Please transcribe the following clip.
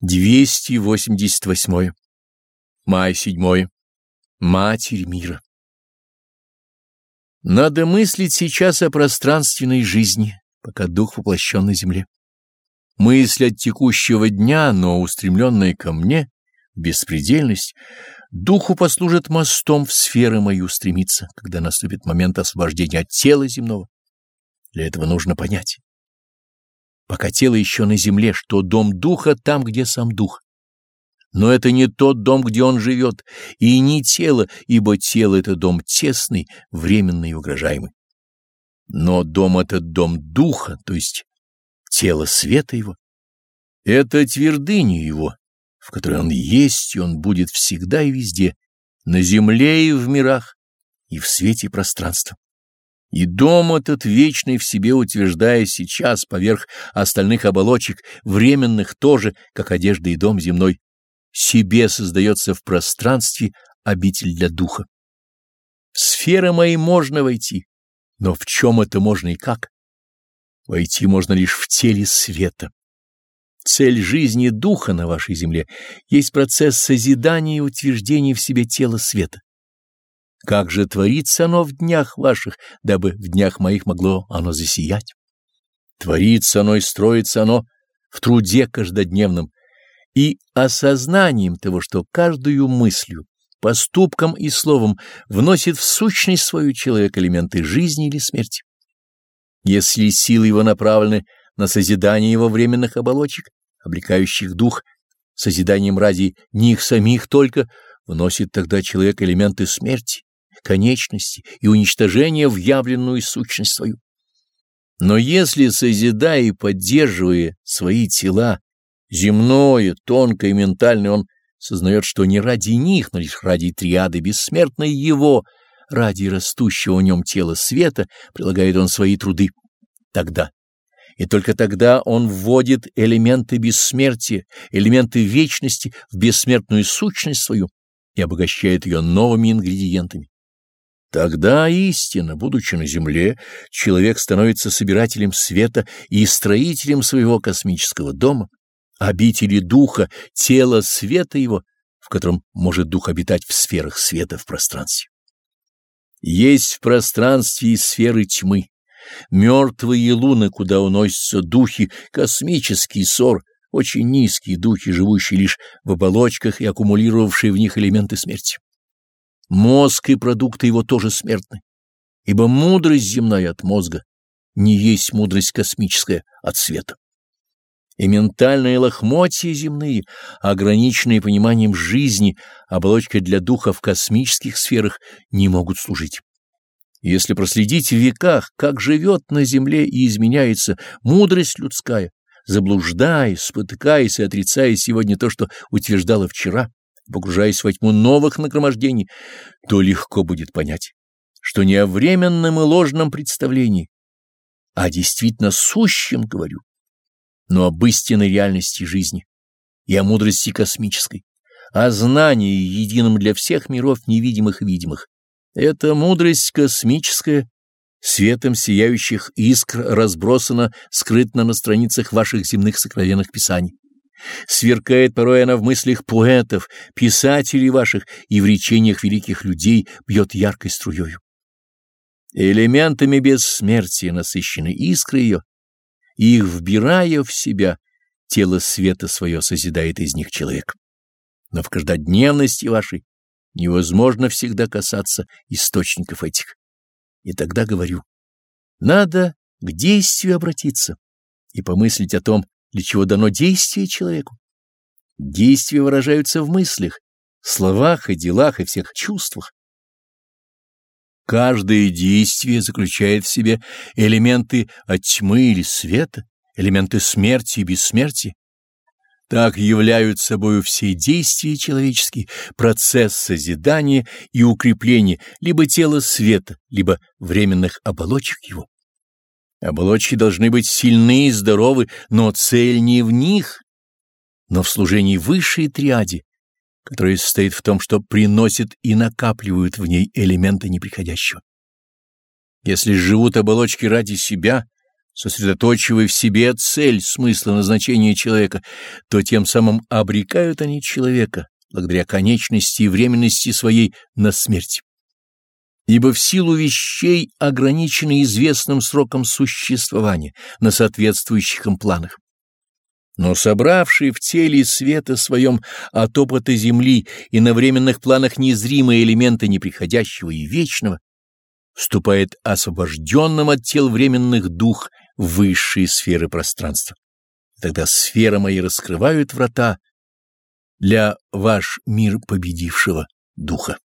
288. Май 7. Матерь мира. Надо мыслить сейчас о пространственной жизни, пока дух воплощен на земле. Мысль от текущего дня, но устремленная ко мне, беспредельность, духу послужит мостом в сферы мои устремиться, когда наступит момент освобождения от тела земного. Для этого нужно понять пока тело еще на земле, что дом духа там, где сам дух. Но это не тот дом, где он живет, и не тело, ибо тело — это дом тесный, временный и угрожаемый. Но дом — это дом духа, то есть тело света его. Это твердыня его, в которой он есть, и он будет всегда и везде, на земле и в мирах, и в свете пространства. И дом этот вечный в себе утверждая сейчас поверх остальных оболочек, временных тоже, как одежда и дом земной, себе создается в пространстве обитель для духа. В сферы мои можно войти, но в чем это можно и как? Войти можно лишь в теле света. Цель жизни духа на вашей земле есть процесс созидания и утверждения в себе тела света. Как же творится оно в днях ваших, дабы в днях моих могло оно засиять? Творится оно и строится оно в труде каждодневном и осознанием того, что каждую мыслью, поступком и словом вносит в сущность свою человек элементы жизни или смерти. Если силы его направлены на созидание его временных оболочек, облекающих дух, созиданием ради них самих только, вносит тогда человек элементы смерти, конечности и уничтожения в явленную сущность свою. Но если, созидая и поддерживая свои тела, земное, тонкое и ментальное, он сознает, что не ради них, но лишь ради триады бессмертной его, ради растущего в нем тела света, прилагает он свои труды, тогда и только тогда он вводит элементы бессмертия, элементы вечности в бессмертную сущность свою и обогащает ее новыми ингредиентами. Тогда истинно, будучи на Земле, человек становится собирателем света и строителем своего космического дома, обители духа, тела света его, в котором может дух обитать в сферах света в пространстве. Есть в пространстве и сферы тьмы, мертвые луны, куда уносятся духи, космический ссор, очень низкие духи, живущие лишь в оболочках и аккумулировавшие в них элементы смерти. Мозг и продукты его тоже смертны, ибо мудрость земная от мозга не есть мудрость космическая от света. И ментальные лохмотья земные, ограниченные пониманием жизни, оболочкой для духа в космических сферах, не могут служить. Если проследить в веках, как живет на земле и изменяется мудрость людская, заблуждаясь, спотыкаясь и отрицая сегодня то, что утверждала вчера, погружаясь во тьму новых нагромождений, то легко будет понять, что не о временном и ложном представлении, а о действительно сущем говорю, но об истинной реальности жизни и о мудрости космической, о знании, едином для всех миров невидимых и видимых. Эта мудрость космическая, светом сияющих искр разбросана скрытно на страницах ваших земных сокровенных писаний. Сверкает порой она в мыслях поэтов, писателей ваших и в речениях великих людей бьет яркой струёю. Элементами бессмертия насыщены искры ее, и их вбирая в себя, тело света свое созидает из них человек. Но в каждодневности вашей невозможно всегда касаться источников этих. И тогда говорю, надо к действию обратиться и помыслить о том, для чего дано действие человеку. Действия выражаются в мыслях, словах и делах и всех чувствах. Каждое действие заключает в себе элементы от тьмы или света, элементы смерти и бессмертия. Так являют собою все действия человеческие, процесс созидания и укрепления либо тела света, либо временных оболочек его. Оболочки должны быть сильны и здоровы, но цель не в них, но в служении высшей триаде, которая состоит в том, что приносит и накапливают в ней элементы неприходящего. Если живут оболочки ради себя, сосредоточивая в себе цель, смысла назначения человека, то тем самым обрекают они человека, благодаря конечности и временности своей, на смерть. Ибо в силу вещей ограничены известным сроком существования на соответствующих им планах. Но собравшие в теле света своем от опыта Земли и на временных планах незримые элементы неприходящего и вечного, вступает освобожденным от тел временных дух высшие сферы пространства. Тогда сферы мои раскрывают врата для ваш мир победившего духа.